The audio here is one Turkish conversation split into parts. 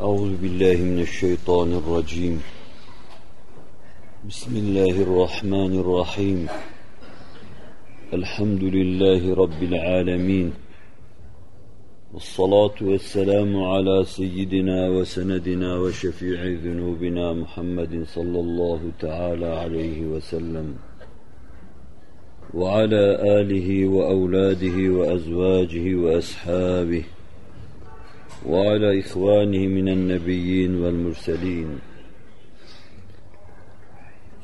أعوذ بالله من الشيطان الرجيم. بسم الله الرحمن الرحيم. الحمد لله رب العالمين. والصلاة والسلام على سيدنا وسندنا وشفيع ذنوبنا محمد صلى الله تعالى عليه وسلم. وعلى آله وأولاده وأزواجه وأصحابه وعلى إخوانه من النبيين والمرسلين.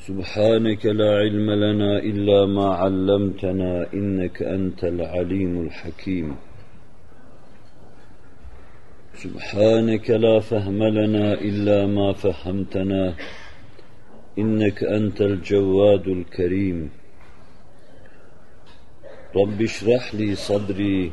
سبحانك لا علم لنا إلا ما علمتنا إنك أنت العليم الحكيم. سبحانك لا فهم لنا إلا ما فهمتنا إنك أنت الجواد الكريم. رب اشرح لي صدري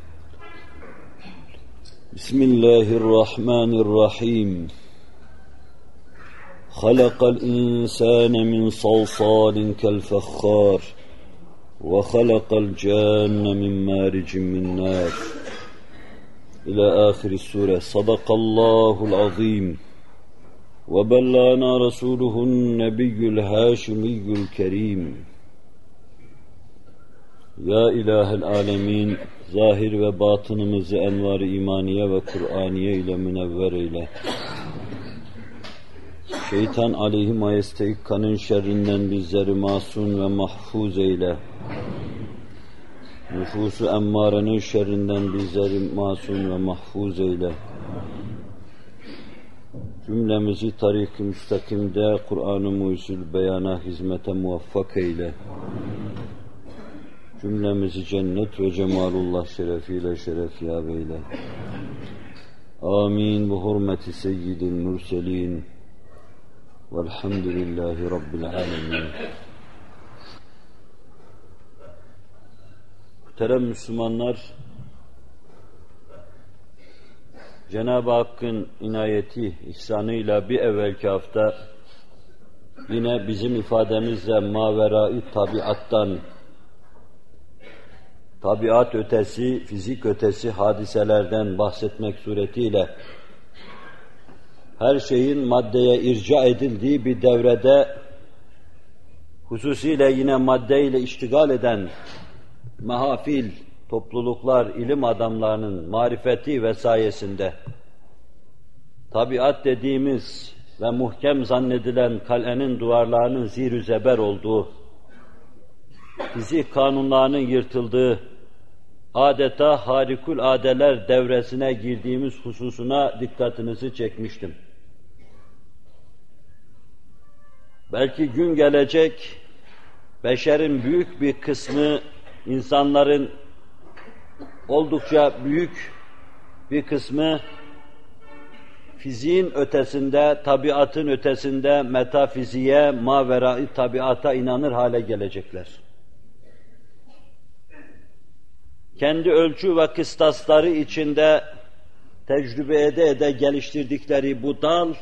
بسم الله الرحمن الرحيم. خلق الإنسان من صلصال كالفخار وخلق الجان من مارج من نار. إلى آخر السورة. صدق الله العظيم. وبلغنا رسوله النبي الهاشمي الكريم. Ya İlahel Alemin, zahir ve batınımızı envar-ı imaniye ve Kur'aniye ile münevver eyle. Şeytan aleyhi majesteikkanın şerrinden bizleri masum ve mahfuz eyle. Nüfusu emmarenin şerrinden bizleri masum ve mahfuz eyle. Cümlemizi tarik-i müstakimde Kur'an-ı Muhyüzül Beyan'a hizmete muvaffak eyle. Cümlemizi cennet ve cemalullah şerefiyle şerefyab eyle. Amin. Bu hurmeti seyyidil mürselin. Velhamdülillahi Rabbil alemin. Muhterem Müslümanlar, Cenab-ı Hakk'ın inayeti, ihsanıyla bir evvelki hafta yine bizim ifademizle maverai tabiattan tabiat ötesi, fizik ötesi hadiselerden bahsetmek suretiyle her şeyin maddeye irca edildiği bir devrede hususiyle yine maddeyle iştigal eden mahafil, topluluklar, ilim adamlarının marifeti ve sayesinde tabiat dediğimiz ve muhkem zannedilen kalenin duvarlarının zir zeber olduğu, fizik kanunlarının yırtıldığı, adeta harikul adeler devresine girdiğimiz hususuna dikkatinizi çekmiştim. Belki gün gelecek, beşerin büyük bir kısmı, insanların oldukça büyük bir kısmı fiziğin ötesinde, tabiatın ötesinde metafiziğe, maverai tabiata inanır hale gelecekler. Kendi ölçü ve kıstasları içinde tecrübe ede ede geliştirdikleri bu dal,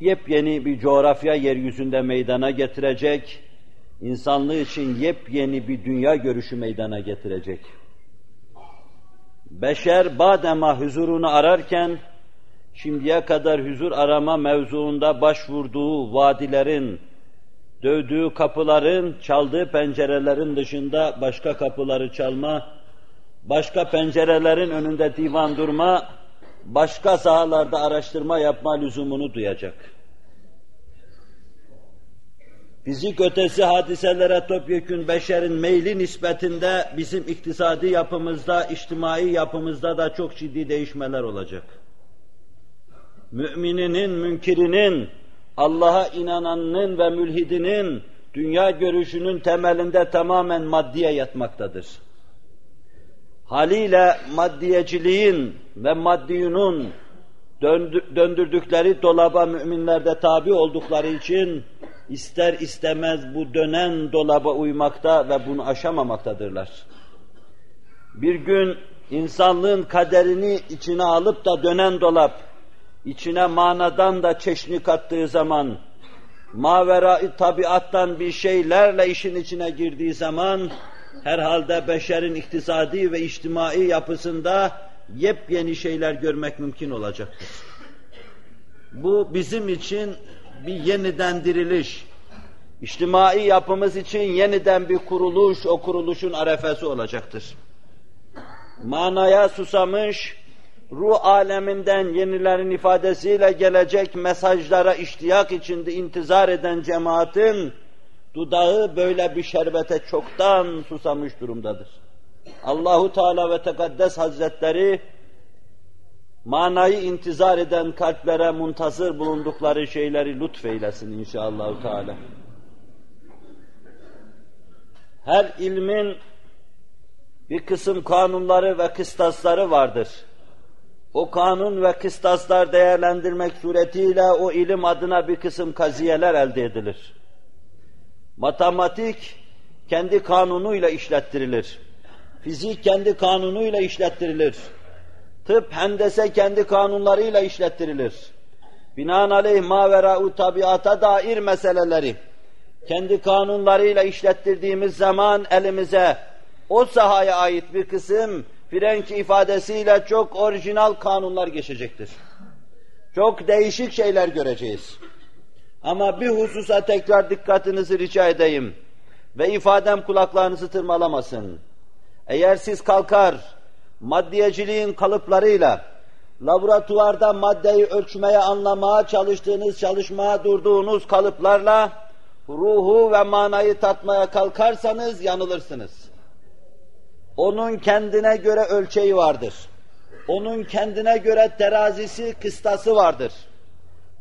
yepyeni bir coğrafya yeryüzünde meydana getirecek, insanlığı için yepyeni bir dünya görüşü meydana getirecek. Beşer badema huzurunu ararken, şimdiye kadar huzur arama mevzuunda başvurduğu vadilerin, dövdüğü kapıların, çaldığı pencerelerin dışında başka kapıları çalma, başka pencerelerin önünde divan durma, başka sahalarda araştırma yapma lüzumunu duyacak. Fizik ötesi hadiselere topyekün beşerin meyli nispetinde bizim iktisadi yapımızda, içtimai yapımızda da çok ciddi değişmeler olacak. Mümininin, münkirinin, Allah'a inananın ve mülhidinin dünya görüşünün temelinde tamamen maddiye yatmaktadır. Haliyle maddiyeciliğin ve maddiyunun döndürdükleri dolaba müminler de tabi oldukları için ister istemez bu dönen dolaba uymakta ve bunu aşamamaktadırlar. Bir gün insanlığın kaderini içine alıp da dönen dolap, içine manadan da çeşni kattığı zaman, mavera tabiattan bir şeylerle işin içine girdiği zaman, herhalde beşerin iktisadi ve içtimai yapısında yepyeni şeyler görmek mümkün olacaktır. Bu bizim için bir yeniden diriliş, içtimai yapımız için yeniden bir kuruluş, o kuruluşun arefesi olacaktır. Manaya susamış, ruh aleminden yenilerin ifadesiyle gelecek mesajlara iştiyak içinde intizar eden cemaatin dudağı böyle bir şerbete çoktan susamış durumdadır. Allahu Teala ve Tekaddes Hazretleri manayı intizar eden kalplere muntazır bulundukları şeyleri lütfeylesin inşallah Teala. Her ilmin bir kısım kanunları ve kıstasları vardır. O kanun ve kıstaslar değerlendirmek suretiyle o ilim adına bir kısım kaziyeler elde edilir. Matematik kendi kanunuyla işlettirilir. Fizik kendi kanunuyla işlettirilir. Tıp, hendese kendi kanunlarıyla işlettirilir. Binaenaleyh mavera'u tabiata dair meseleleri kendi kanunlarıyla işlettirdiğimiz zaman elimize o sahaya ait bir kısım Frenk ifadesiyle çok orijinal kanunlar geçecektir. Çok değişik şeyler göreceğiz. Ama bir hususa tekrar dikkatinizi rica edeyim ve ifadem kulaklarınızı tırmalamasın. Eğer siz kalkar, maddiyeciliğin kalıplarıyla, laboratuvarda maddeyi ölçmeye, anlamaya çalıştığınız, çalışmaya durduğunuz kalıplarla, ruhu ve manayı tatmaya kalkarsanız yanılırsınız. Onun kendine göre ölçeği vardır. Onun kendine göre terazisi, kıstası vardır.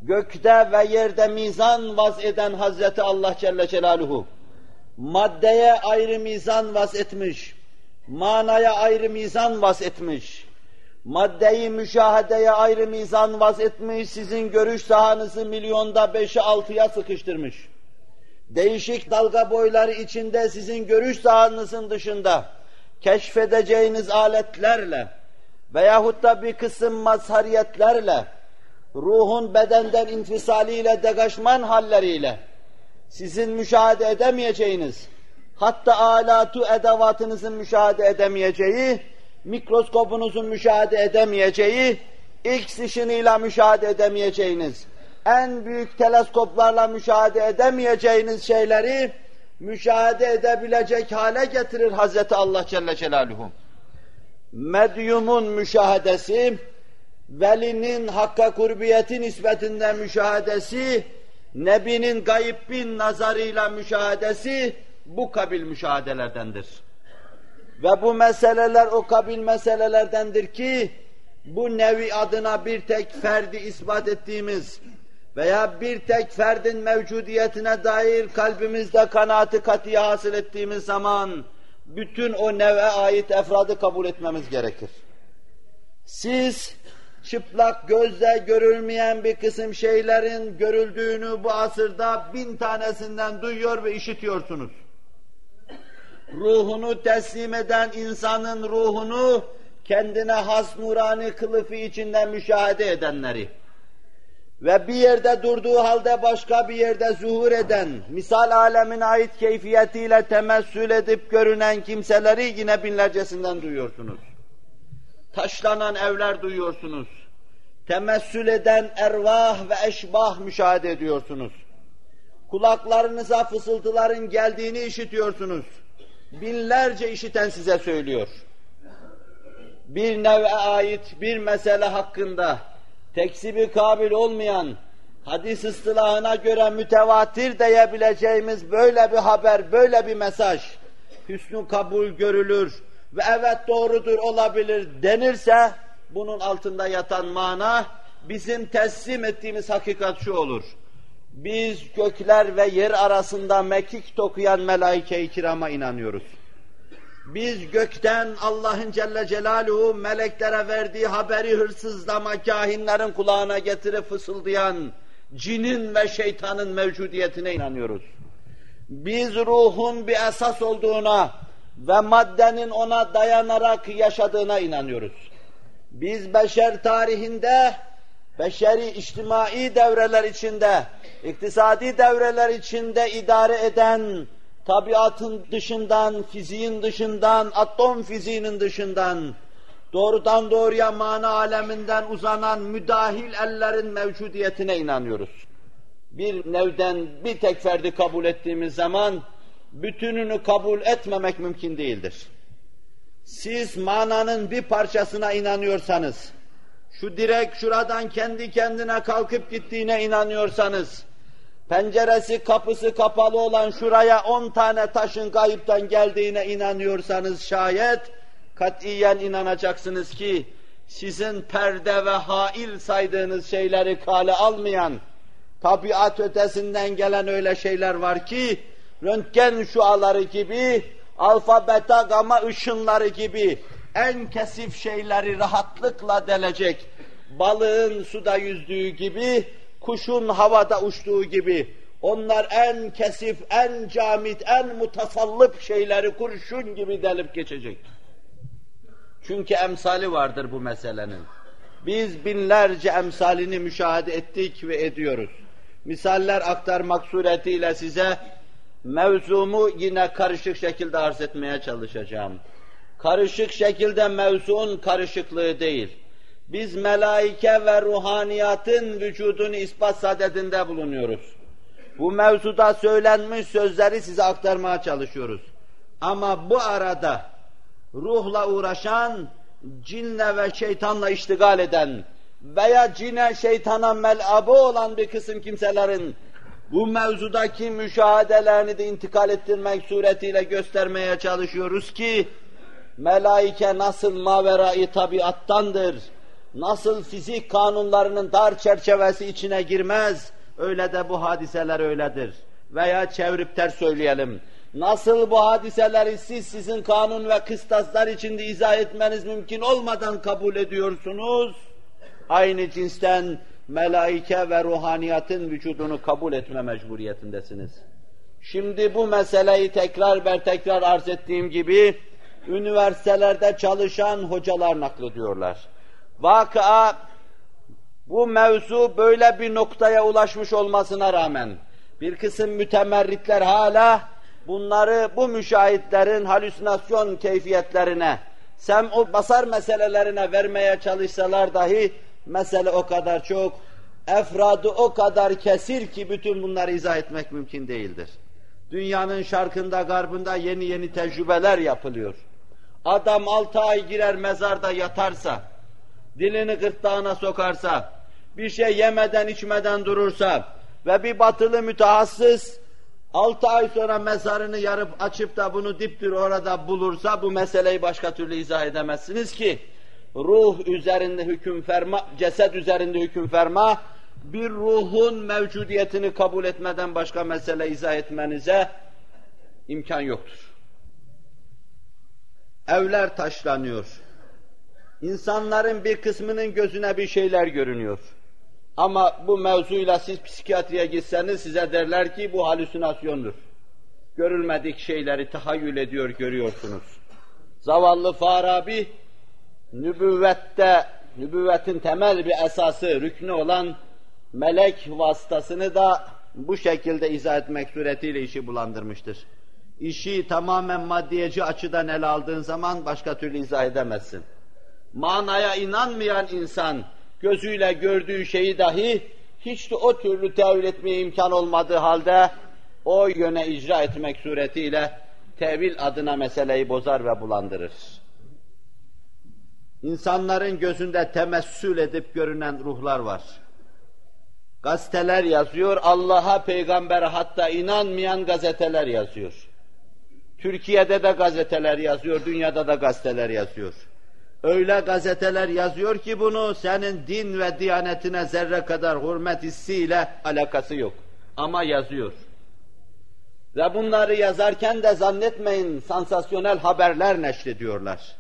Gökte ve yerde mizan vaz eden Hazreti Allah Celle Celaluhu, maddeye ayrı mizan vaz etmiş, manaya ayrı mizan vaz etmiş, maddeyi müşahedeye ayrı mizan vaz etmiş, sizin görüş sahanızı milyonda beşi altıya sıkıştırmış. Değişik dalga boyları içinde sizin görüş sahanızın dışında, keşfedeceğiniz aletlerle veyahut da bir kısım mazhariyetlerle, ruhun bedenden infisaliyle, degaşman halleriyle, sizin müşahede edemeyeceğiniz, hatta alatu edevatınızın müşahede edemeyeceği, mikroskopunuzun müşahede edemeyeceği, X ışınıyla müşahede edemeyeceğiniz, en büyük teleskoplarla müşahede edemeyeceğiniz şeyleri müşahede edebilecek hale getirir Hazreti Allah Celle Celaluhu. Medyumun müşahedesi, velinin hakka kurbiyeti nispetinde müşahedesi, Nebinin gayib bin nazarıyla müşahedesi bu kabil müşahedelerdendir. Ve bu meseleler o kabil meselelerdendir ki, bu nevi adına bir tek ferdi ispat ettiğimiz veya bir tek ferdin mevcudiyetine dair kalbimizde kanaati katiye hasıl ettiğimiz zaman, bütün o neve ait efradı kabul etmemiz gerekir. Siz, çıplak gözle görülmeyen bir kısım şeylerin görüldüğünü bu asırda bin tanesinden duyuyor ve işitiyorsunuz. Ruhunu teslim eden insanın ruhunu kendine has nurani kılıfı içinde müşahede edenleri ve bir yerde durduğu halde başka bir yerde zuhur eden, misal alemin ait keyfiyetiyle temessül edip görünen kimseleri yine binlercesinden duyuyorsunuz. Taşlanan evler duyuyorsunuz. Temessül eden ervah ve eşbah müşahede ediyorsunuz. Kulaklarınıza fısıltıların geldiğini işitiyorsunuz. Binlerce işiten size söylüyor. Bir nev'e ait bir mesele hakkında teksibi kabil olmayan, hadis ıstılahına göre mütevatir diyebileceğimiz böyle bir haber, böyle bir mesaj, hüsnü kabul görülür ve evet doğrudur olabilir denirse, bunun altında yatan mana, bizim teslim ettiğimiz hakikat şu olur. Biz gökler ve yer arasında mekik dokuyan melaike-i kirama inanıyoruz. Biz gökten Allah'ın Celle Celaluhu meleklere verdiği haberi hırsızlama kahinlerin kulağına getirip fısıldayan cinin ve şeytanın mevcudiyetine inanıyoruz. Biz ruhun bir esas olduğuna ve maddenin ona dayanarak yaşadığına inanıyoruz. Biz beşer tarihinde, beşeri içtimai devreler içinde, iktisadi devreler içinde idare eden, tabiatın dışından, fiziğin dışından, atom fiziğinin dışından, doğrudan doğruya mana aleminden uzanan müdahil ellerin mevcudiyetine inanıyoruz. Bir nevden bir tek ferdi kabul ettiğimiz zaman, bütününü kabul etmemek mümkün değildir. Siz mananın bir parçasına inanıyorsanız, şu direk şuradan kendi kendine kalkıp gittiğine inanıyorsanız, penceresi kapısı kapalı olan şuraya on tane taşın kayıptan geldiğine inanıyorsanız şayet, katiyen inanacaksınız ki, sizin perde ve hail saydığınız şeyleri kale almayan, tabiat ötesinden gelen öyle şeyler var ki, röntgen şuaları gibi, alfa, beta, gama ışınları gibi en kesif şeyleri rahatlıkla delecek, balığın suda yüzdüğü gibi, kuşun havada uçtuğu gibi, onlar en kesif, en camit, en mutasallip şeyleri kurşun gibi delip geçecek. Çünkü emsali vardır bu meselenin. Biz binlerce emsalini müşahede ettik ve ediyoruz. Misaller aktarmak suretiyle size mevzumu yine karışık şekilde arz etmeye çalışacağım. Karışık şekilde mevzuun karışıklığı değil. Biz melaike ve ruhaniyatın vücudunu ispat sadedinde bulunuyoruz. Bu mevzuda söylenmiş sözleri size aktarmaya çalışıyoruz. Ama bu arada ruhla uğraşan, cinle ve şeytanla iştigal eden veya cine şeytana melabı olan bir kısım kimselerin bu mevzudaki müşahedelerini de intikal ettirmek suretiyle göstermeye çalışıyoruz ki, melaike nasıl maverai tabiattandır, nasıl fizik kanunlarının dar çerçevesi içine girmez, öyle de bu hadiseler öyledir. Veya çevirip ters söyleyelim, nasıl bu hadiseleri siz sizin kanun ve kıstaslar içinde izah etmeniz mümkün olmadan kabul ediyorsunuz, aynı cinsten melaike ve ruhaniyatın vücudunu kabul etme mecburiyetindesiniz. Şimdi bu meseleyi tekrar ber tekrar arz ettiğim gibi üniversitelerde çalışan hocalar naklediyorlar. Vakıa bu mevzu böyle bir noktaya ulaşmış olmasına rağmen bir kısım mütemerritler hala bunları bu müşahitlerin halüsinasyon keyfiyetlerine, sem o basar meselelerine vermeye çalışsalar dahi mesele o kadar çok, efradı o kadar kesir ki bütün bunları izah etmek mümkün değildir. Dünyanın şarkında, garbında yeni yeni tecrübeler yapılıyor. Adam altı ay girer mezarda yatarsa, dilini gırtlağına sokarsa, bir şey yemeden içmeden durursa ve bir batılı mütehassıs altı ay sonra mezarını yarıp açıp da bunu diptir orada bulursa bu meseleyi başka türlü izah edemezsiniz ki ruh üzerinde hüküm ferma, ceset üzerinde hüküm ferma, bir ruhun mevcudiyetini kabul etmeden başka mesele izah etmenize imkan yoktur. Evler taşlanıyor. İnsanların bir kısmının gözüne bir şeyler görünüyor. Ama bu mevzuyla siz psikiyatriye gitseniz size derler ki bu halüsinasyondur. Görülmedik şeyleri tahayyül ediyor, görüyorsunuz. Zavallı Farabi nübüvvette, nübüvvetin temel bir esası, rüknü olan melek vasıtasını da bu şekilde izah etmek suretiyle işi bulandırmıştır. İşi tamamen maddiyeci açıdan ele aldığın zaman başka türlü izah edemezsin. Manaya inanmayan insan gözüyle gördüğü şeyi dahi hiç de o türlü tevil etmeye imkan olmadığı halde o yöne icra etmek suretiyle tevil adına meseleyi bozar ve bulandırır. İnsanların gözünde temessül edip görünen ruhlar var. Gazeteler yazıyor, Allah'a, peygambere hatta inanmayan gazeteler yazıyor. Türkiye'de de gazeteler yazıyor, dünyada da gazeteler yazıyor. Öyle gazeteler yazıyor ki bunu senin din ve diyanetine zerre kadar hürmet hissiyle alakası yok. Ama yazıyor. Ve bunları yazarken de zannetmeyin sansasyonel haberler neşrediyorlar.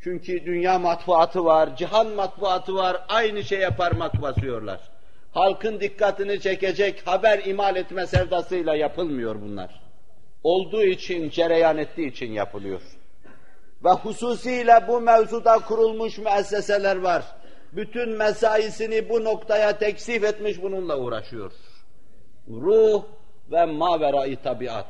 Çünkü dünya matbuatı var, cihan matbuatı var, aynı şeye parmak basıyorlar. Halkın dikkatini çekecek haber imal etme sevdasıyla yapılmıyor bunlar. Olduğu için, cereyan ettiği için yapılıyor. Ve hususiyle bu mevzuda kurulmuş müesseseler var. Bütün mesaisini bu noktaya teksif etmiş bununla uğraşıyor. Ruh ve maverayı tabiat.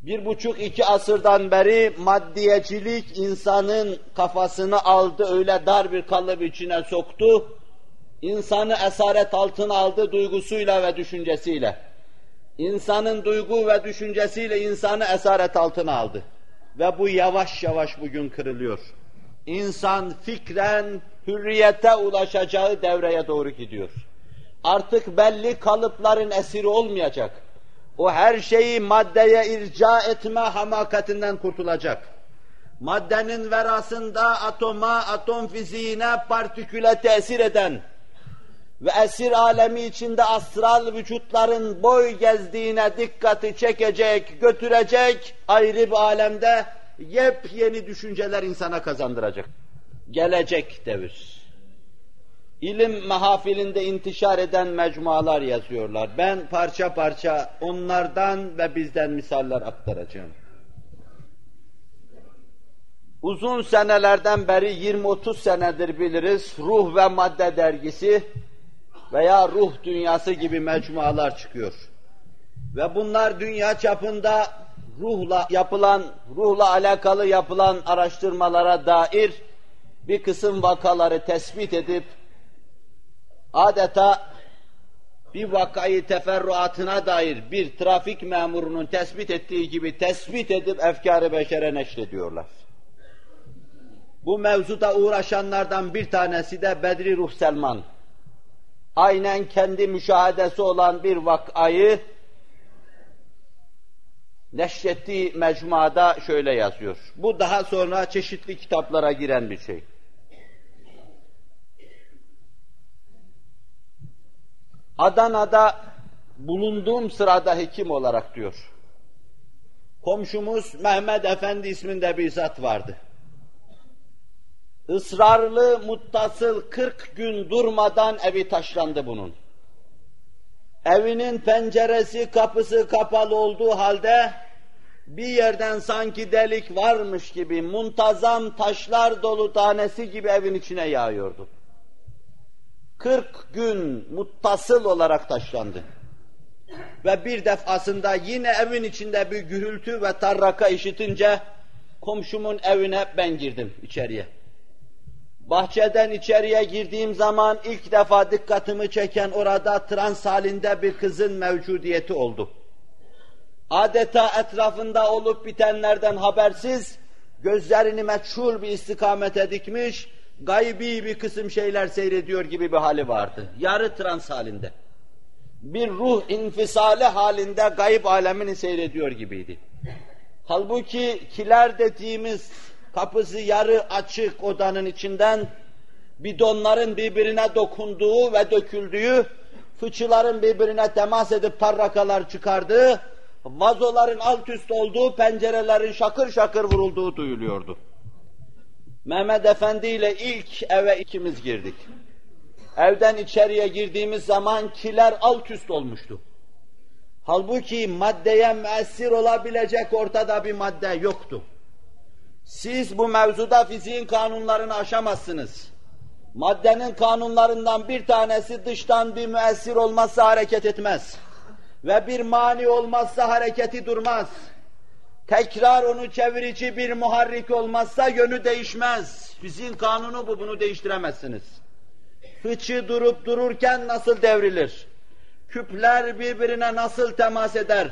Bir buçuk iki asırdan beri maddiyecilik insanın kafasını aldı, öyle dar bir kalıp içine soktu. İnsanı esaret altına aldı duygusuyla ve düşüncesiyle. İnsanın duygu ve düşüncesiyle insanı esaret altına aldı. Ve bu yavaş yavaş bugün kırılıyor. İnsan fikren hürriyete ulaşacağı devreye doğru gidiyor. Artık belli kalıpların esiri olmayacak. O her şeyi maddeye irca etme hamakatinden kurtulacak. Maddenin verasında atoma, atom fiziğine, partiküle tesir eden ve esir alemi içinde astral vücutların boy gezdiğine dikkati çekecek, götürecek ayrı bir alemde yepyeni düşünceler insana kazandıracak. Gelecek devir. İlim mahafilinde intişar eden mecmualar yazıyorlar. Ben parça parça onlardan ve bizden misaller aktaracağım. Uzun senelerden beri 20-30 senedir biliriz Ruh ve Madde dergisi veya Ruh Dünyası gibi mecmualar çıkıyor. Ve bunlar dünya çapında ruhla yapılan, ruhla alakalı yapılan araştırmalara dair bir kısım vakaları tespit edip adeta bir vakayı teferruatına dair bir trafik memurunun tespit ettiği gibi tespit edip efkar-ı beşere neşrediyorlar. Bu mevzuda uğraşanlardan bir tanesi de Bedri Ruh Selman. Aynen kendi müşahedesi olan bir vakayı neşrettiği mecmuada şöyle yazıyor. Bu daha sonra çeşitli kitaplara giren bir şey. Adana'da bulunduğum sırada hekim olarak diyor. Komşumuz Mehmet Efendi isminde bir zat vardı. Israrlı, muttasıl 40 gün durmadan evi taşlandı bunun. Evinin penceresi, kapısı kapalı olduğu halde bir yerden sanki delik varmış gibi muntazam taşlar dolu tanesi gibi evin içine yağıyordu. 40 gün muttasıl olarak taşlandı. Ve bir defasında yine evin içinde bir gürültü ve tarraka işitince komşumun evine ben girdim içeriye. Bahçeden içeriye girdiğim zaman ilk defa dikkatimi çeken orada trans halinde bir kızın mevcudiyeti oldu. Adeta etrafında olup bitenlerden habersiz, gözlerini meçhul bir istikamete dikmiş, gaybi bir kısım şeyler seyrediyor gibi bir hali vardı. Yarı trans halinde. Bir ruh infisali halinde gayb alemini seyrediyor gibiydi. Halbuki kiler dediğimiz kapısı yarı açık odanın içinden bidonların birbirine dokunduğu ve döküldüğü, fıçıların birbirine temas edip tarrakalar çıkardığı, vazoların alt üst olduğu, pencerelerin şakır şakır vurulduğu duyuluyordu. Mehmet Efendi ile ilk eve ikimiz girdik. Evden içeriye girdiğimiz zaman kiler alt üst olmuştu. Halbuki maddeye müessir olabilecek ortada bir madde yoktu. Siz bu mevzuda fiziğin kanunlarını aşamazsınız. Maddenin kanunlarından bir tanesi dıştan bir müessir olmazsa hareket etmez. Ve bir mani olmazsa hareketi durmaz. Tekrar onu çevirici bir muharrik olmazsa yönü değişmez. Fiziğin kanunu bu, bunu değiştiremezsiniz. Fıçı durup dururken nasıl devrilir? Küpler birbirine nasıl temas eder?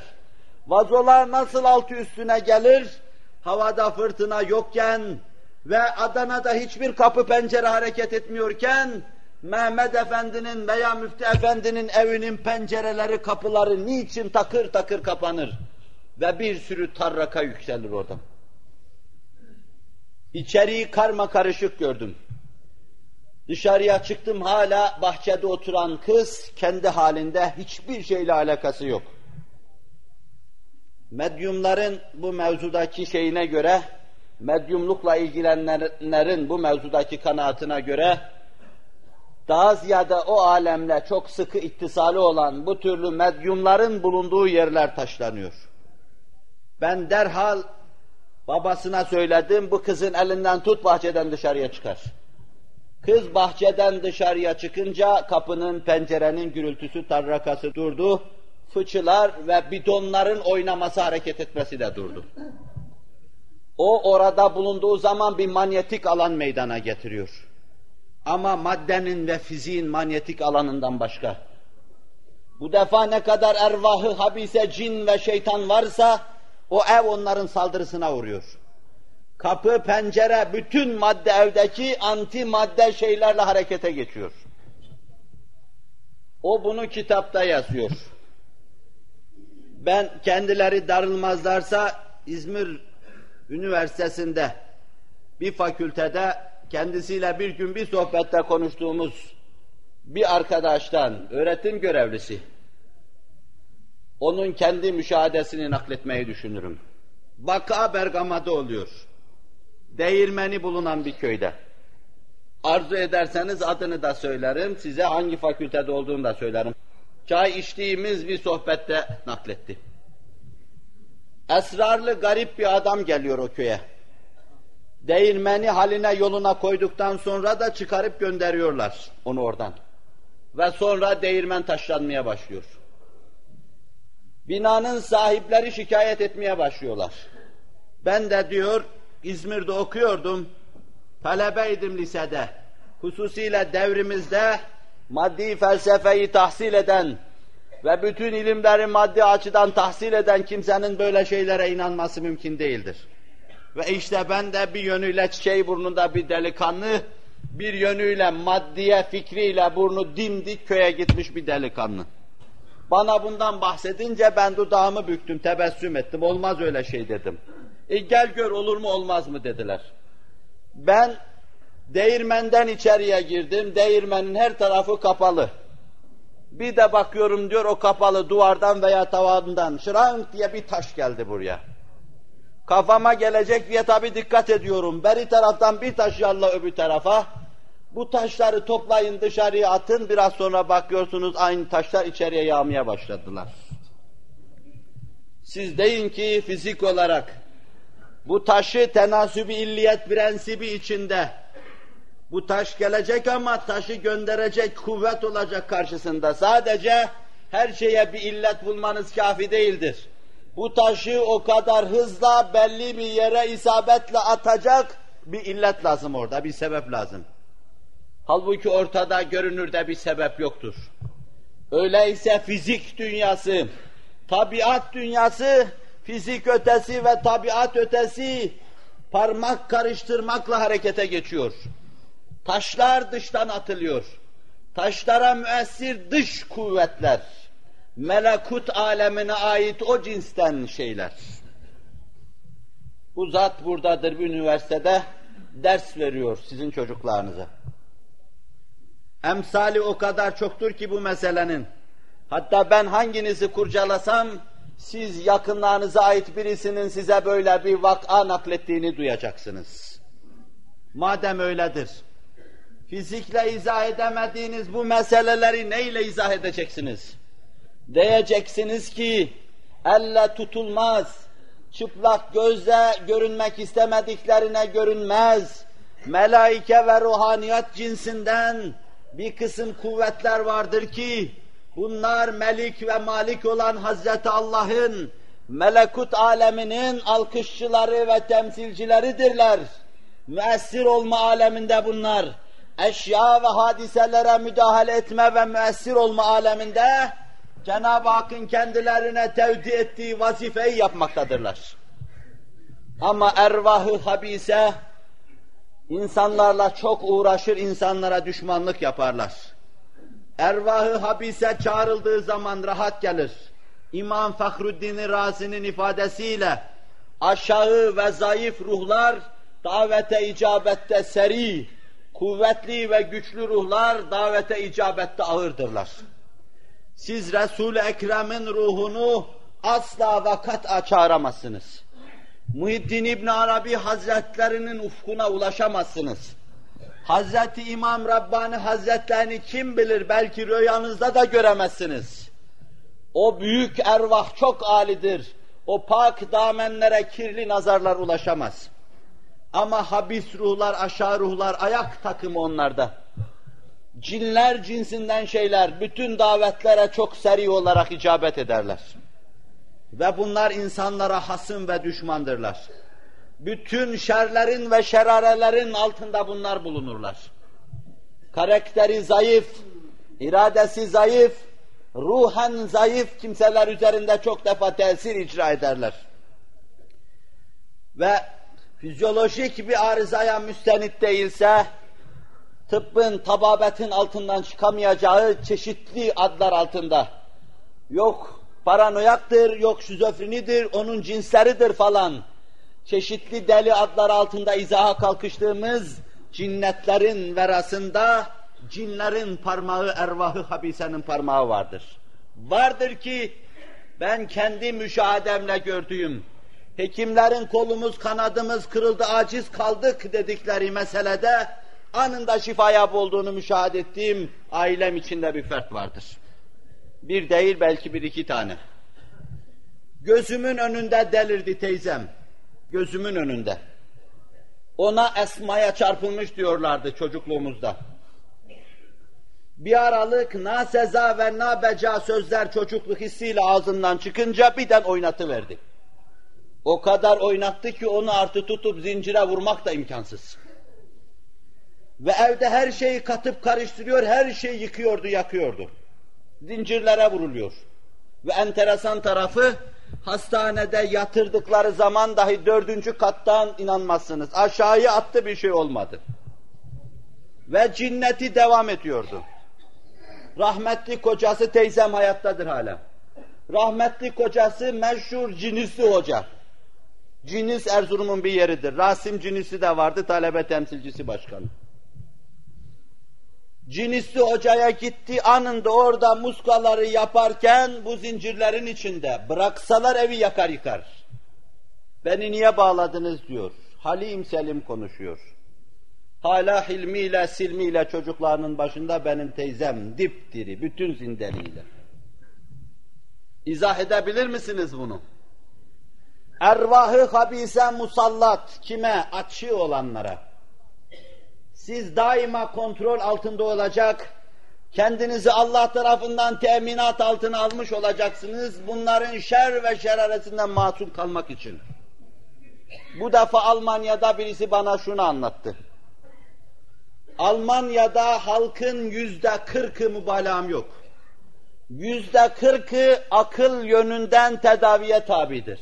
Vazolar nasıl altı üstüne gelir? Havada fırtına yokken ve Adana'da hiçbir kapı pencere hareket etmiyorken Mehmet Efendi'nin veya Müftü Efendi'nin evinin pencereleri, kapıları niçin takır takır kapanır ve bir sürü tarraka yükselir oradan. İçeriği karma karışık gördüm. Dışarıya çıktım hala bahçede oturan kız kendi halinde hiçbir şeyle alakası yok. Medyumların bu mevzudaki şeyine göre, medyumlukla ilgilenenlerin bu mevzudaki kanaatine göre, daha ziyade o alemle çok sıkı ittisali olan bu türlü medyumların bulunduğu yerler taşlanıyor. Ben derhal babasına söyledim, bu kızın elinden tut bahçeden dışarıya çıkar. Kız bahçeden dışarıya çıkınca kapının, pencerenin gürültüsü, tarrakası durdu. Fıçılar ve bidonların oynaması, hareket etmesi de durdu. O orada bulunduğu zaman bir manyetik alan meydana getiriyor. Ama maddenin ve fiziğin manyetik alanından başka. Bu defa ne kadar ervahı, habise, cin ve şeytan varsa o ev onların saldırısına uğruyor. Kapı, pencere, bütün madde evdeki anti madde şeylerle harekete geçiyor. O bunu kitapta yazıyor. Ben kendileri darılmazlarsa İzmir Üniversitesi'nde bir fakültede kendisiyle bir gün bir sohbette konuştuğumuz bir arkadaştan, öğretim görevlisi, onun kendi müşahedesini nakletmeyi düşünürüm. Vaka Bergama'da oluyor. Değirmeni bulunan bir köyde. Arzu ederseniz adını da söylerim, size hangi fakültede olduğunu da söylerim. Çay içtiğimiz bir sohbette nakletti. Esrarlı garip bir adam geliyor o köye. Değirmeni haline yoluna koyduktan sonra da çıkarıp gönderiyorlar onu oradan. Ve sonra değirmen taşlanmaya başlıyor. Binanın sahipleri şikayet etmeye başlıyorlar. Ben de diyor İzmir'de okuyordum, talebeydim lisede. Hususiyle devrimizde maddi felsefeyi tahsil eden ve bütün ilimleri maddi açıdan tahsil eden kimsenin böyle şeylere inanması mümkün değildir. Ve işte ben de bir yönüyle çiçeği burnunda bir delikanlı, bir yönüyle maddiye fikriyle burnu dimdik köye gitmiş bir delikanlı. Bana bundan bahsedince ben dudağımı büktüm, tebessüm ettim. Olmaz öyle şey dedim. E gel gör olur mu olmaz mı dediler. Ben değirmenden içeriye girdim. Değirmenin her tarafı kapalı. Bir de bakıyorum diyor o kapalı duvardan veya tavandan şırank diye bir taş geldi buraya. Kafama gelecek diye tabi dikkat ediyorum. Beri taraftan bir taş yalla öbür tarafa. Bu taşları toplayın dışarıya atın. Biraz sonra bakıyorsunuz aynı taşlar içeriye yağmaya başladılar. Siz deyin ki fizik olarak bu taşı tenasübi illiyet prensibi içinde bu taş gelecek ama taşı gönderecek kuvvet olacak karşısında. Sadece her şeye bir illet bulmanız kafi değildir. Bu taşı o kadar hızla belli bir yere isabetle atacak bir illet lazım orada, bir sebep lazım. Halbuki ortada görünürde bir sebep yoktur. Öyleyse fizik dünyası, tabiat dünyası, fizik ötesi ve tabiat ötesi parmak karıştırmakla harekete geçiyor. Taşlar dıştan atılıyor. Taşlara müessir dış kuvvetler. Melekut alemine ait o cinsten şeyler. Bu zat buradadır bir üniversitede ders veriyor sizin çocuklarınıza. Emsali o kadar çoktur ki bu meselenin. Hatta ben hanginizi kurcalasam siz yakınlarınıza ait birisinin size böyle bir vaka naklettiğini duyacaksınız. Madem öyledir, fizikle izah edemediğiniz bu meseleleri neyle izah edeceksiniz? Diyeceksiniz ki, elle tutulmaz, çıplak gözle görünmek istemediklerine görünmez, melaike ve ruhaniyat cinsinden bir kısım kuvvetler vardır ki, bunlar melik ve malik olan Hazreti Allah'ın melekut aleminin alkışçıları ve temsilcileridirler. Müessir olma aleminde bunlar eşya ve hadiselere müdahale etme ve müessir olma aleminde Cenab-ı Hakk'ın kendilerine tevdi ettiği vazifeyi yapmaktadırlar. Ama ervahı habise insanlarla çok uğraşır, insanlara düşmanlık yaparlar. Ervahı habise çağrıldığı zaman rahat gelir. İmam Fahruddin Razi'nin ifadesiyle aşağı ve zayıf ruhlar davete icabette seri, kuvvetli ve güçlü ruhlar davete icabette ağırdırlar. Siz Resul-i Ekrem'in ruhunu asla vakat çağıramazsınız. Muhiddin İbn Arabi Hazretlerinin ufkuna ulaşamazsınız. Hazreti İmam Rabbani Hazretlerini kim bilir belki rüyanızda da göremezsiniz. O büyük ervah çok alidir. O pak damenlere kirli nazarlar ulaşamaz. Ama habis ruhlar, aşağı ruhlar ayak takımı onlarda. Cinler cinsinden şeyler bütün davetlere çok seri olarak icabet ederler. Ve bunlar insanlara hasım ve düşmandırlar. Bütün şerlerin ve şerarelerin altında bunlar bulunurlar. Karakteri zayıf, iradesi zayıf, ruhen zayıf kimseler üzerinde çok defa tesir icra ederler. Ve fizyolojik bir arızaya müstenit değilse, tıbbın, tababetin altından çıkamayacağı çeşitli adlar altında. Yok paranoyaktır, yok şizofrenidir, onun cinsleridir falan. Çeşitli deli adlar altında izaha kalkıştığımız cinnetlerin verasında cinlerin parmağı, ervahı habisenin parmağı vardır. Vardır ki ben kendi müşahedemle gördüğüm, hekimlerin kolumuz kanadımız kırıldı aciz kaldık dedikleri meselede anında şifaya olduğunu müşahede ettiğim ailem içinde bir fert vardır. Bir değil belki bir iki tane. Gözümün önünde delirdi teyzem. Gözümün önünde. Ona esmaya çarpılmış diyorlardı çocukluğumuzda. Bir aralık na seza ve na beca sözler çocukluk hissiyle ağzından çıkınca birden oynatıverdi. O kadar oynattı ki onu artı tutup zincire vurmak da imkansız. Ve evde her şeyi katıp karıştırıyor, her şeyi yıkıyordu, yakıyordu. Zincirlere vuruluyor. Ve enteresan tarafı, hastanede yatırdıkları zaman dahi dördüncü kattan inanmazsınız. Aşağıya attı bir şey olmadı. Ve cinneti devam ediyordu. Rahmetli kocası teyzem hayattadır hala. Rahmetli kocası meşhur Cinisli Hoca. Cinis Erzurum'un bir yeridir. Rasim Cinisli de vardı, talebe temsilcisi başkanı. Cinisli hocaya gitti anında orada muskaları yaparken bu zincirlerin içinde bıraksalar evi yakar yıkar. Beni niye bağladınız diyor. Halim Selim konuşuyor. Hala hilmiyle silmiyle çocuklarının başında benim teyzem dipdiri bütün zindeliyle. İzah edebilir misiniz bunu? Ervahı habise musallat kime? Açı olanlara siz daima kontrol altında olacak, kendinizi Allah tarafından teminat altına almış olacaksınız, bunların şer ve şeraretinden masum kalmak için. Bu defa Almanya'da birisi bana şunu anlattı. Almanya'da halkın yüzde kırkı mübalağım yok. Yüzde kırkı akıl yönünden tedaviye tabidir.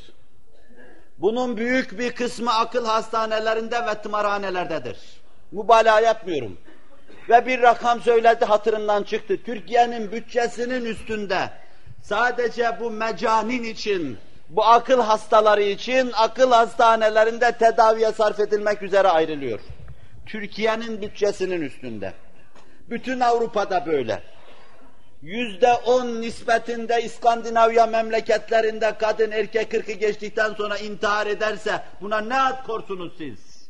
Bunun büyük bir kısmı akıl hastanelerinde ve tımarhanelerdedir mübalağa yapmıyorum. Ve bir rakam söyledi hatırından çıktı. Türkiye'nin bütçesinin üstünde sadece bu mecanin için, bu akıl hastaları için akıl hastanelerinde tedaviye sarf edilmek üzere ayrılıyor. Türkiye'nin bütçesinin üstünde. Bütün Avrupa'da böyle. Yüzde on nispetinde İskandinavya memleketlerinde kadın erkek kırkı geçtikten sonra intihar ederse buna ne ad korsunuz siz?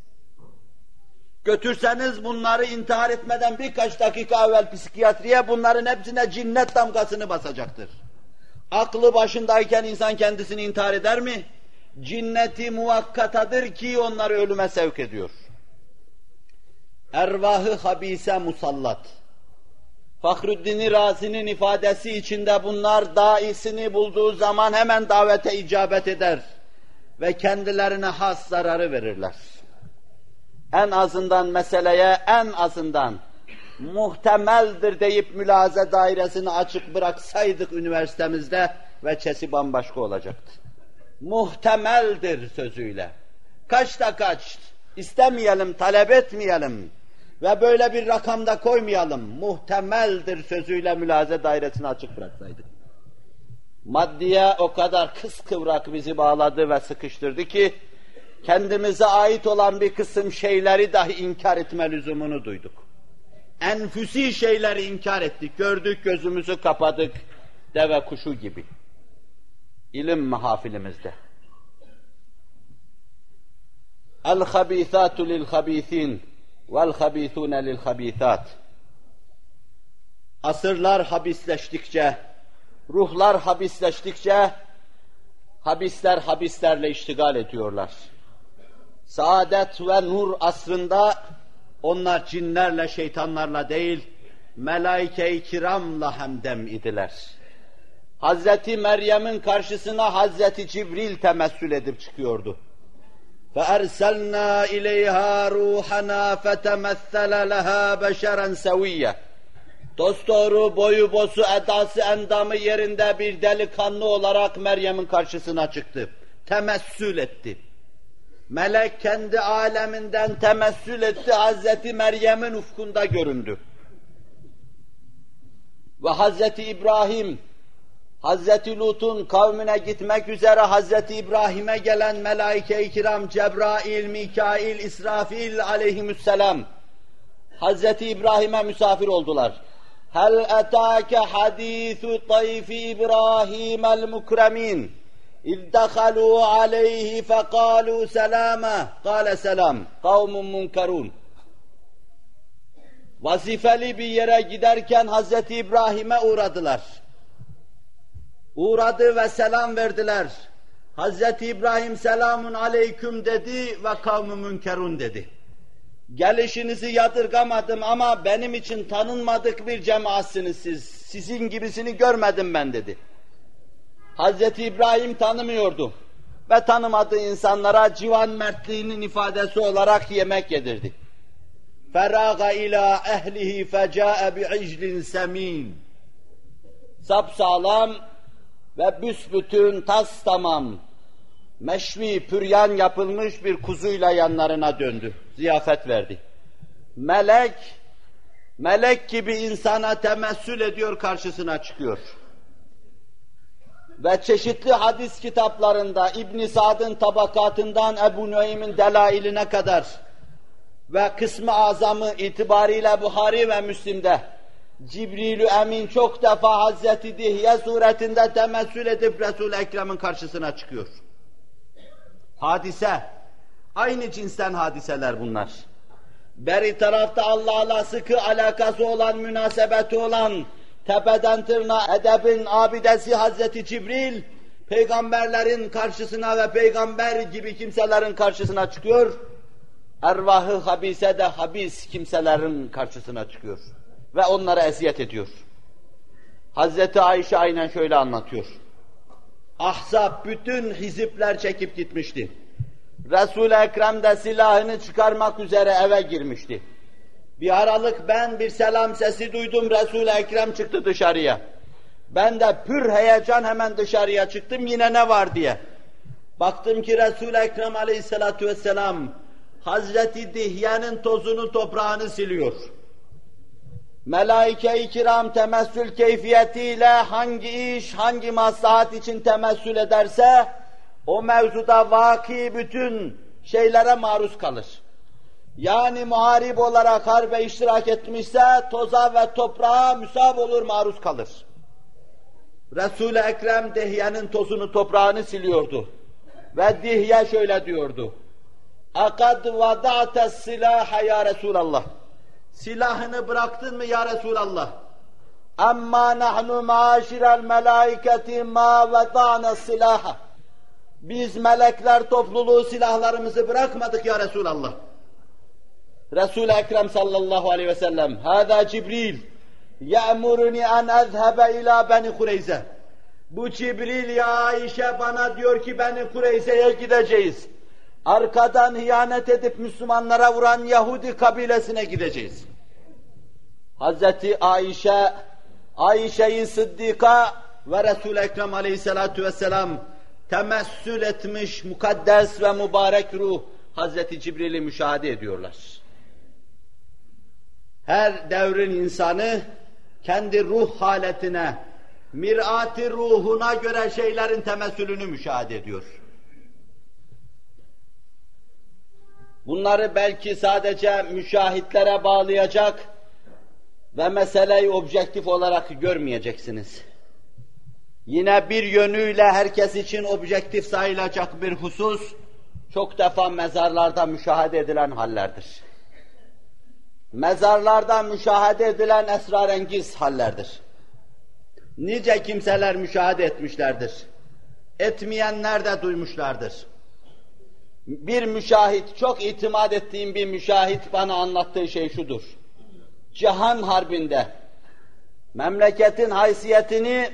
Götürseniz bunları intihar etmeden birkaç dakika evvel psikiyatriye bunların hepsine cinnet damgasını basacaktır. Aklı başındayken insan kendisini intihar eder mi? Cinneti muvakkatadır ki onları ölüme sevk ediyor. Ervahı habise musallat. Fahruddin Razi'nin ifadesi içinde bunlar daisini bulduğu zaman hemen davete icabet eder ve kendilerine has zararı verirler en azından meseleye en azından muhtemeldir deyip mülaze dairesini açık bıraksaydık üniversitemizde veçesi bambaşka olacaktı. Muhtemeldir sözüyle. Kaçta kaç, istemeyelim, talep etmeyelim ve böyle bir rakamda koymayalım. Muhtemeldir sözüyle mülaze dairesini açık bıraksaydık. Maddiye o kadar kıskıvrak bizi bağladı ve sıkıştırdı ki kendimize ait olan bir kısım şeyleri dahi inkar etme lüzumunu duyduk. Enfüsi şeyleri inkar ettik, gördük gözümüzü kapadık, deve kuşu gibi. ilim mahafilimizde. El-habîthâtu lil-habîthîn vel-habîthûne lil-habîthât. Asırlar habisleştikçe, ruhlar habisleştikçe, habisler habislerle iştigal ediyorlar. Saadet ve nur asrında onlar cinlerle, şeytanlarla değil, melaike-i kiramla hemdem idiler. Hazreti Meryem'in karşısına Hazreti Cibril temessül edip çıkıyordu. فَاَرْسَلْنَا اِلَيْهَا رُوحَنَا فَتَمَثَّلَ لَهَا بَشَرًا سَوِيًّا Dosdoğru, boyu bosu, edası, endamı yerinde bir delikanlı olarak Meryem'in karşısına çıktı. Temessül etti. Melek kendi aleminden temessül etti, Hazreti Meryem'in ufkunda göründü. Ve Hazreti İbrahim, Hazreti Lut'un kavmine gitmek üzere Hazreti İbrahim'e gelen melaike-i kiram Cebrail, Mikail, İsrafil aleyhisselam Hazreti İbrahim'e misafir oldular. Hel etâke hadîthü tayfi İbrahim'el mukremin İz dehalû aleyhi fekâlû selâme Kâle selam kavmun munkarun Vazifeli bir yere giderken Hazreti İbrahim'e uğradılar. Uğradı ve selam verdiler. Hazreti İbrahim selamun aleyküm dedi ve kavmi münkerun dedi. Gelişinizi yadırgamadım ama benim için tanınmadık bir cemaatsiniz siz. Sizin gibisini görmedim ben dedi. Hazreti İbrahim tanımıyordu ve tanımadığı insanlara civan mertliğinin ifadesi olarak yemek yedirdi. Feraga ila ehlihi fecae bi'iclin semin. Sapsağlam ve büsbütün tas tamam, meşvi püryan yapılmış bir kuzuyla yanlarına döndü. Ziyafet verdi. Melek, melek gibi insana temessül ediyor, karşısına çıkıyor. Ve çeşitli hadis kitaplarında İbn Sad'ın tabakatından Ebu Nüeym'in delailine kadar ve kısmı azamı itibariyle Buhari ve Müslim'de Cibril-ü Emin çok defa Hazreti Dihye suretinde temessül edip Resul-i Ekrem'in karşısına çıkıyor. Hadise, aynı cinsten hadiseler bunlar. Beri tarafta Allah'la sıkı alakası olan, münasebeti olan, tepeden tırnağa edebin abidesi Hazreti Cibril, peygamberlerin karşısına ve peygamber gibi kimselerin karşısına çıkıyor. Ervahı habise de habis kimselerin karşısına çıkıyor. Ve onlara eziyet ediyor. Hazreti Ayşe aynen şöyle anlatıyor. Ahzab bütün hizipler çekip gitmişti. Resul-i Ekrem de silahını çıkarmak üzere eve girmişti. Bir aralık ben bir selam sesi duydum, Resul-i Ekrem çıktı dışarıya. Ben de pür heyecan hemen dışarıya çıktım, yine ne var diye. Baktım ki Resul-i Ekrem aleyhissalatu vesselam, Hazreti Dihye'nin tozunu toprağını siliyor. Melaike-i kiram temessül keyfiyetiyle hangi iş, hangi maslahat için temessül ederse, o mevzuda vaki bütün şeylere maruz kalır. Yani muharip olarak harbe iştirak etmişse toza ve toprağa müsab olur, maruz kalır. Resul-i Ekrem Dihye'nin tozunu toprağını siliyordu. Ve Dihye şöyle diyordu. اَقَدْ وَدَعْتَ السِّلَاحَ ya Resulallah. Silahını bıraktın mı ya Resulallah? Amma nahnu maşirel melaiketi ma veda'ne silaha. Biz melekler topluluğu silahlarımızı bırakmadık ya Resulallah. Resul-i Ekrem sallallahu aleyhi ve sellem. Hâdâ Cibril. Ya'muruni an ezhebe ila Beni Kureyze. Bu Cibril ya Ayşe bana diyor ki Beni Kureyze'ye gideceğiz. Arkadan hiyanet edip Müslümanlara vuran Yahudi kabilesine gideceğiz. Hazreti Ayşe, Ayşe-i Sıddika ve Resul-i Ekrem aleyhissalatu vesselam temessül etmiş mukaddes ve mübarek ruh Hazreti Cibril'i müşahede ediyorlar. Her devrin insanı kendi ruh haletine, mirati ruhuna göre şeylerin temessülünü müşahede ediyor. Bunları belki sadece müşahitlere bağlayacak ve meseleyi objektif olarak görmeyeceksiniz. Yine bir yönüyle herkes için objektif sayılacak bir husus, çok defa mezarlarda müşahede edilen hallerdir. Mezarlarda müşahede edilen esrarengiz hallerdir. Nice kimseler müşahede etmişlerdir. Etmeyenler de duymuşlardır. Bir müşahit, çok itimat ettiğim bir müşahit bana anlattığı şey şudur. Cihan Harbi'nde memleketin haysiyetini,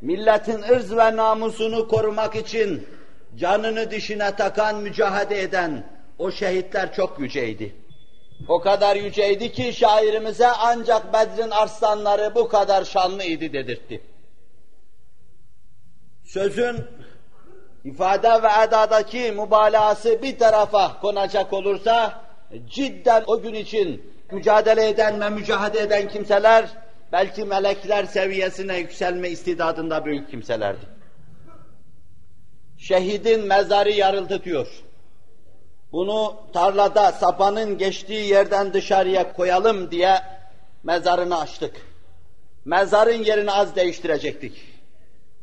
milletin ırz ve namusunu korumak için canını dişine takan, mücahede eden o şehitler çok yüceydi. O kadar yüceydi ki şairimize ancak Bedrin arslanları bu kadar şanlı idi dedirtti. Sözün ifade ve edadaki mübalağası bir tarafa konacak olursa cidden o gün için mücadele eden ve mücadele eden kimseler belki melekler seviyesine yükselme istidadında büyük kimselerdi. Şehidin mezarı yarıldı diyor. Bunu tarlada sapanın geçtiği yerden dışarıya koyalım diye mezarını açtık. Mezarın yerini az değiştirecektik.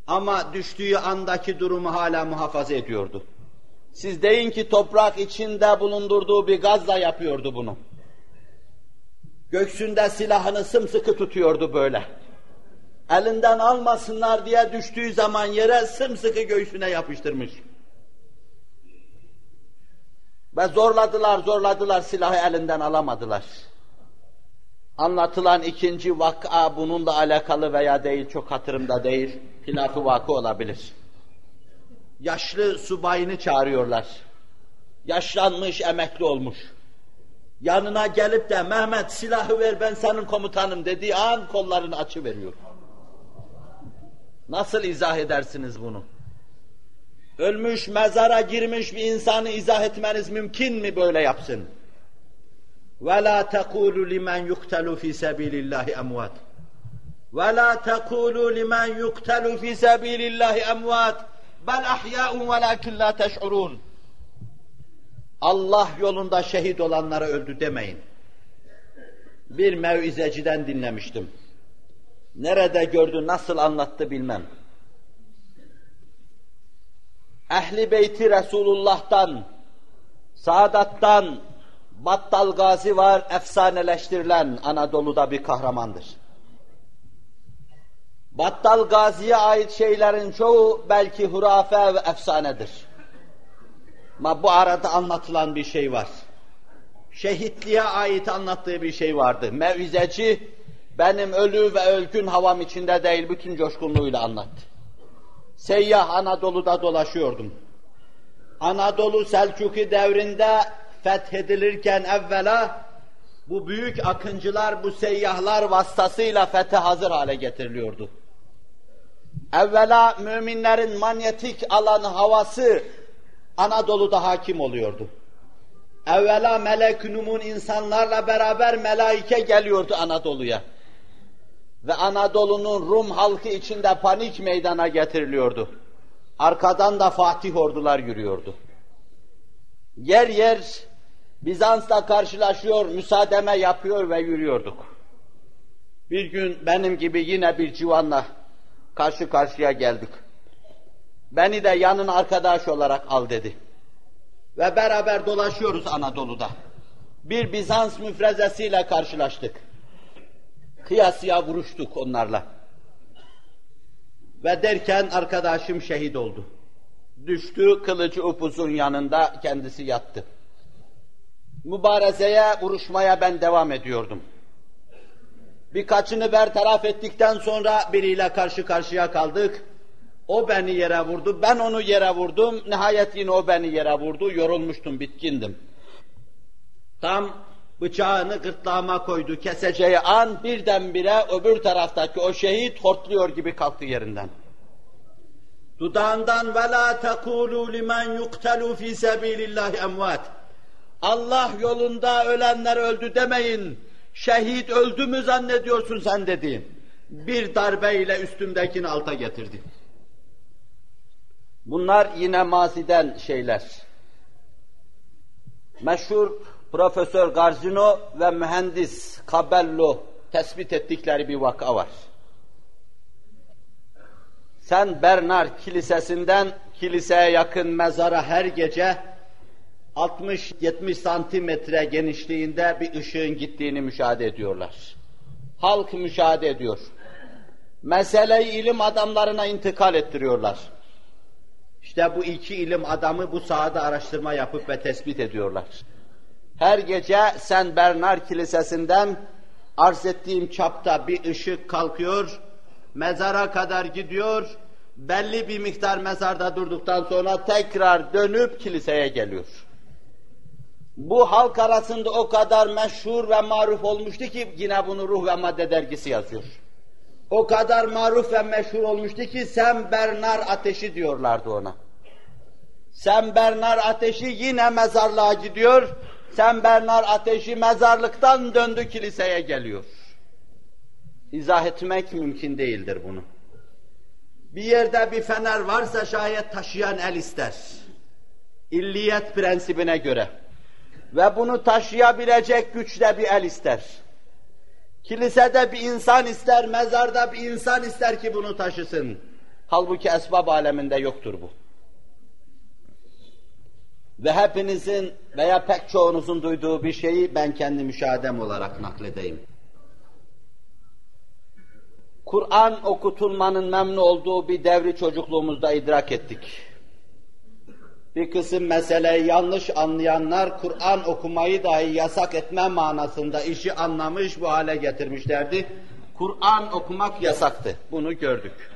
Ama düştüğü andaki durumu hala muhafaza ediyordu. Siz deyin ki toprak içinde bulundurduğu bir gazla yapıyordu bunu. Göksünde silahını sımsıkı tutuyordu böyle. Elinden almasınlar diye düştüğü zaman yere sımsıkı göğsüne yapıştırmış. Ve zorladılar, zorladılar, silahı elinden alamadılar. Anlatılan ikinci vaka bununla alakalı veya değil, çok hatırımda değil, hilafı vakı olabilir. Yaşlı subayını çağırıyorlar. Yaşlanmış, emekli olmuş Yanına gelip de Mehmet silahı ver ben senin komutanım dediği an kollarını açı veriyor. Nasıl izah edersiniz bunu? Ölmüş, mezara girmiş bir insanı izah etmeniz mümkün mü böyle yapsın? وَلَا تَقُولُوا لِمَنْ يُقْتَلُ فِي سَبِيلِ اللّٰهِ اَمْوَاتٍ وَلَا تَقُولُوا لِمَنْ يُقْتَلُ فِي سَبِيلِ اللّٰهِ اَمْوَاتٍ بَلْ اَحْيَاءٌ وَلَاكِنْ لَا تَشْعُرُونَ Allah yolunda şehit olanlara öldü demeyin. Bir mevizeciden dinlemiştim. Nerede gördü, nasıl anlattı bilmem. Ehli beyti Resulullah'tan, Sadat'tan, Battal Gazi var, efsaneleştirilen Anadolu'da bir kahramandır. Battal Gazi'ye ait şeylerin çoğu belki hurafe ve efsanedir. Ama bu arada anlatılan bir şey var. Şehitliğe ait anlattığı bir şey vardı. Mevizeci benim ölü ve ölgün havam içinde değil bütün coşkunluğuyla anlattı. Seyyah Anadolu'da dolaşıyordum. Anadolu Selçuki devrinde fethedilirken evvela bu büyük akıncılar, bu seyyahlar vasıtasıyla fethe hazır hale getiriliyordu. Evvela müminlerin manyetik alan havası Anadolu'da hakim oluyordu. Evvela melek numun insanlarla beraber melaike geliyordu Anadolu'ya. Ve Anadolu'nun Rum halkı içinde panik meydana getiriliyordu. Arkadan da Fatih ordular yürüyordu. Yer yer Bizans'la karşılaşıyor, müsaademe yapıyor ve yürüyorduk. Bir gün benim gibi yine bir civanla karşı karşıya geldik. Beni de yanın arkadaş olarak al dedi. Ve beraber dolaşıyoruz Anadolu'da. Bir Bizans müfrezesiyle karşılaştık. Kıyasıya vuruştuk onlarla. Ve derken arkadaşım şehit oldu. Düştü, kılıcı upuzun yanında kendisi yattı. Mübarezeye, vuruşmaya ben devam ediyordum. Birkaçını bertaraf ettikten sonra biriyle karşı karşıya kaldık. O beni yere vurdu, ben onu yere vurdum. Nihayet yine o beni yere vurdu. Yorulmuştum, bitkindim. Tam bıçağını gırtlağıma koydu, keseceği an birdenbire öbür taraftaki o şehit hortluyor gibi kalktı yerinden. Dudağından la tekulu limen yuqtalu fi sabilillahi emvat. Allah yolunda ölenler öldü demeyin. Şehit öldü mü zannediyorsun sen dedi. Bir darbeyle üstümdekini alta getirdi. Bunlar yine maziden şeyler. Meşhur Profesör Garzino ve mühendis Cabello tespit ettikleri bir vaka var. Sen Bernard Kilisesi'nden kiliseye yakın mezara her gece 60-70 santimetre genişliğinde bir ışığın gittiğini müşahede ediyorlar. Halk müşahede ediyor. Meseleyi ilim adamlarına intikal ettiriyorlar. İşte bu iki ilim adamı bu sahada araştırma yapıp ve tespit ediyorlar. Her gece Sen Bernard Kilisesi'nden arz ettiğim çapta bir ışık kalkıyor, mezara kadar gidiyor, belli bir miktar mezarda durduktan sonra tekrar dönüp kiliseye geliyor. Bu halk arasında o kadar meşhur ve maruf olmuştu ki yine bunu Ruh ve Madde dergisi yazıyor. O kadar maruf ve meşhur olmuştu ki Sem Bernard ateşi diyorlardı ona. Sem Bernard ateşi yine mezarlığa gidiyor. Sem Bernard ateşi mezarlıktan döndü kiliseye geliyor. İzah etmek mümkün değildir bunu. Bir yerde bir fener varsa şayet taşıyan el ister. İlliyet prensibine göre. Ve bunu taşıyabilecek güçte bir el ister. Kilisede bir insan ister, mezarda bir insan ister ki bunu taşısın. Halbuki esbab aleminde yoktur bu. Ve hepinizin veya pek çoğunuzun duyduğu bir şeyi ben kendi müşahedem olarak nakledeyim. Kur'an okutulmanın memnun olduğu bir devri çocukluğumuzda idrak ettik. Bir kısım meseleyi yanlış anlayanlar Kur'an okumayı dahi yasak etme manasında işi anlamış bu hale getirmişlerdi. Kur'an okumak yasaktı. Bunu gördük.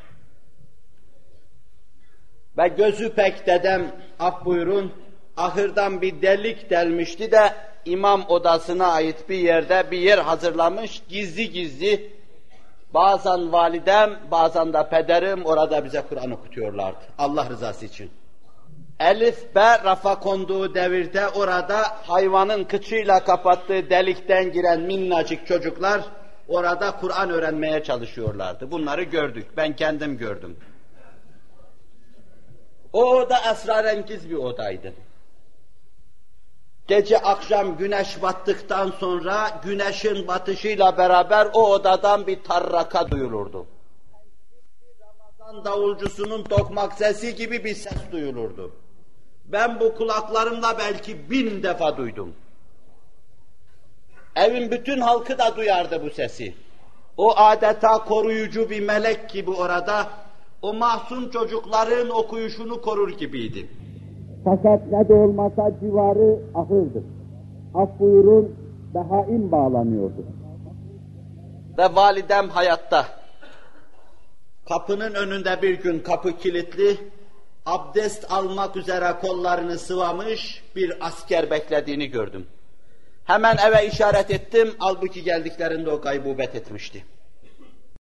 Ve gözü pek dedem af buyurun ahırdan bir delik delmişti de imam odasına ait bir yerde bir yer hazırlamış gizli gizli bazen validem bazen de pederim orada bize Kur'an okutuyorlardı Allah rızası için. Elif B rafa konduğu devirde orada hayvanın kıçıyla kapattığı delikten giren minnacık çocuklar orada Kur'an öğrenmeye çalışıyorlardı. Bunları gördük. Ben kendim gördüm. O oda esrarengiz bir odaydı. Gece akşam güneş battıktan sonra güneşin batışıyla beraber o odadan bir tarraka duyulurdu. Ramazan davulcusunun tokmak sesi gibi bir ses duyulurdu. Ben bu kulaklarımla belki bin defa duydum. Evin bütün halkı da duyardı bu sesi. O adeta koruyucu bir melek gibi orada, o mahzun çocukların okuyuşunu korur gibiydi. Fakat ne de olmasa civarı ahırdır. Af buyurun, behaim bağlanıyordu. Ve validem hayatta. Kapının önünde bir gün kapı kilitli, abdest almak üzere kollarını sıvamış bir asker beklediğini gördüm. Hemen eve işaret ettim, halbuki geldiklerinde o gaybubet etmişti.